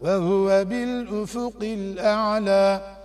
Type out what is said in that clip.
وهو بالأفق الأعلى.